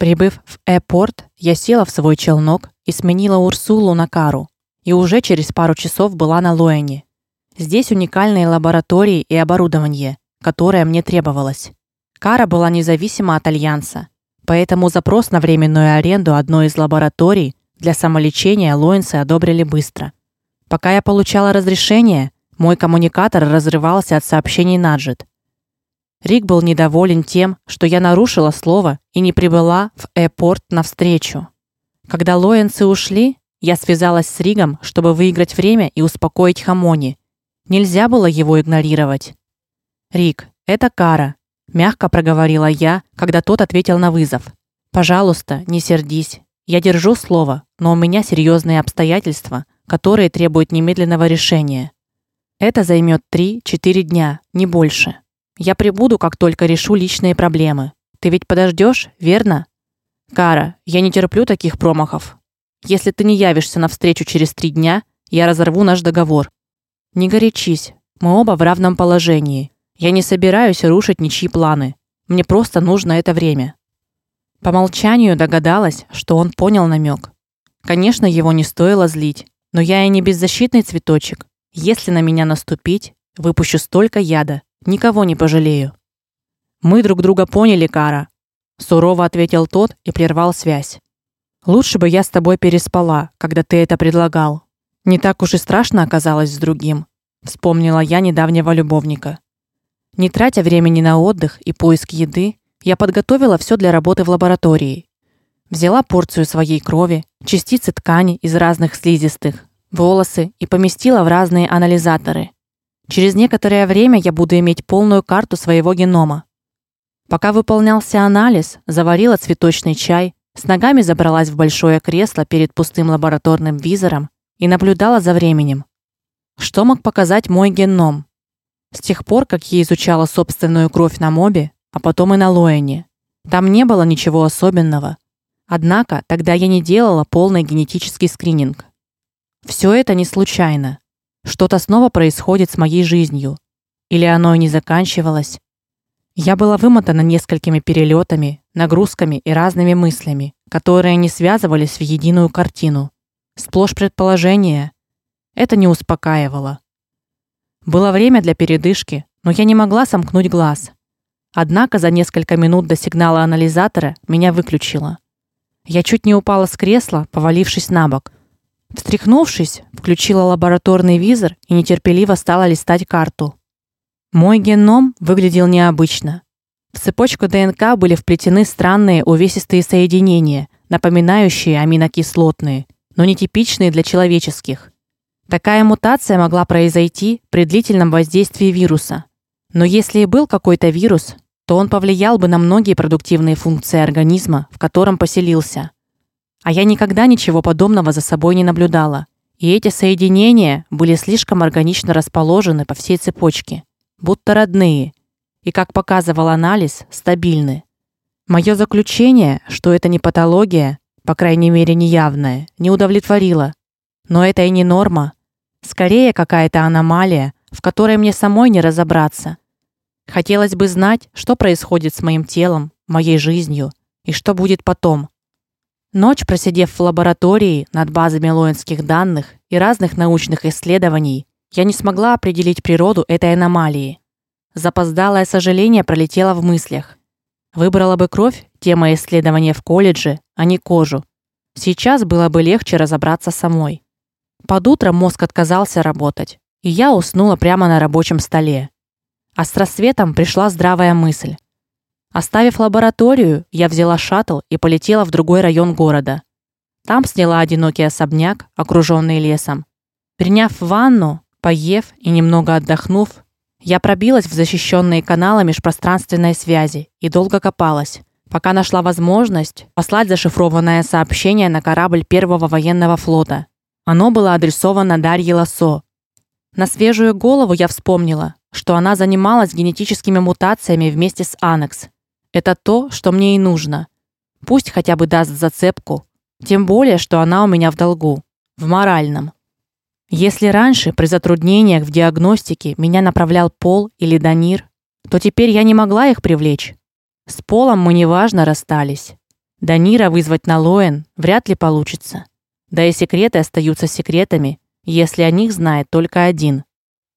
Прибыв в аэропорт, я села в свой челнок и сменила Урсулу на Кару, и уже через пару часов была на Лоэне. Здесь уникальные лаборатории и оборудование, которое мне требовалось. Кара была независима от альянса, поэтому запрос на временную аренду одной из лабораторий для самолечения Лоэнсы одобрили быстро. Пока я получала разрешение, мой коммуникатор разрывался от сообщений Наджет. Рик был недоволен тем, что я нарушила слово и не прибыла в аэропорт на встречу. Когда Лоенцы ушли, я связалась с Ригом, чтобы выиграть время и успокоить Хамони. Нельзя было его игнорировать. Рик, это Кара, мягко проговорила я, когда тот ответил на вызов. Пожалуйста, не сердись. Я держу слово, но у меня серьезные обстоятельства, которые требуют немедленного решения. Это займет 3-4 дня, не больше. Я прибуду, как только решу личные проблемы. Ты ведь подождешь, верно? Кара, я не терплю таких промахов. Если ты не явишься на встречу через три дня, я разорву наш договор. Не горячись. Мы оба в равном положении. Я не собираюсь рушить ничьи планы. Мне просто нужно это время. По молчанию догадалась, что он понял намек. Конечно, его не стоило злить, но я и не беззащитный цветочек. Если на меня наступить, выпущу столько яда, Никого не пожалею. Мы друг друга поняли, Кара, сурово ответил тот и прервал связь. Лучше бы я с тобой переспала, когда ты это предлагал. Не так уж и страшно оказалось с другим, вспомнила я недавнего любовника. Не тратя времени на отдых и поиск еды, я подготовила все для работы в лаборатории. Взяла порцию своей крови, частицы ткани из разных слизистых, волосы и поместила в разные анализаторы. Через некоторое время я буду иметь полную карту своего генома. Пока выполнялся анализ, заварила цветочный чай, с ногами забралась в большое кресло перед пустым лабораторным визором и наблюдала за временем. Что мог показать мой геном? С тех пор, как я изучала собственную кровь на мобе, а потом и на Лоэне, там не было ничего особенного. Однако тогда я не делала полный генетический скрининг. Все это не случайно. Что-то снова происходит с моей жизнью, или оно и не заканчивалось. Я была вымотана несколькими перелетами, нагрузками и разными мыслями, которые не связывались в единую картину. Сплошь предположения. Это не успокаивало. Было время для передышки, но я не могла сомкнуть глаз. Однако за несколько минут до сигнала анализатора меня выключило. Я чуть не упала с кресла, повалившись на бок. Встряхнувшись, включила лабораторный визор и нетерпеливо стала листать карту. Мой геном выглядел необычно. В цепочку ДНК были вплетены странные увесистые соединения, напоминающие аминокислотные, но нетипичные для человеческих. Такая мутация могла произойти при длительном воздействии вируса. Но если и был какой-то вирус, то он повлиял бы на многие продуктивные функции организма, в котором поселился. А я никогда ничего подобного за собой не наблюдала. И эти соединения были слишком органично расположены по всей цепочке, будто родные, и, как показывал анализ, стабильны. Мое заключение, что это не патология, по крайней мере, не явная, не удовлетворило. Но это и не норма, скорее какая-то аномалия, в которой мне самой не разобраться. Хотелось бы знать, что происходит с моим телом, моей жизнью и что будет потом. Ночь просидев в лаборатории над базами лоэнских данных и разных научных исследований, я не смогла определить природу этой аномалии. Запоздалое сожаление пролетело в мыслях. Выбрала бы кровь, тема исследования в колледже, а не кожу. Сейчас было бы легче разобраться самой. Под утро мозг отказался работать, и я уснула прямо на рабочем столе. А с рассветом пришла здравая мысль. Оставив лабораторию, я взяла шаттл и полетела в другой район города. Там сняла одинокий особняк, окруженный лесом. Приняв ванну, поев и немного отдохнув, я пробилась в защищенные каналы межпространственной связи и долго копалась, пока нашла возможность послать зашифрованное сообщение на корабль первого военного флота. Оно было адресовано Дарье Лосо. На свежую голову я вспомнила, что она занималась генетическими мутациями вместе с Анекс это то, что мне и нужно. Пусть хотя бы даст зацепку, тем более, что она у меня в долгу, в моральном. Если раньше при затруднениях в диагностике меня направлял Пол или Данир, то теперь я не могла их привлечь. С Полом мы неважно расстались. Данира вызвать на Лоэн вряд ли получится. Да и секреты остаются секретами, если о них знает только один.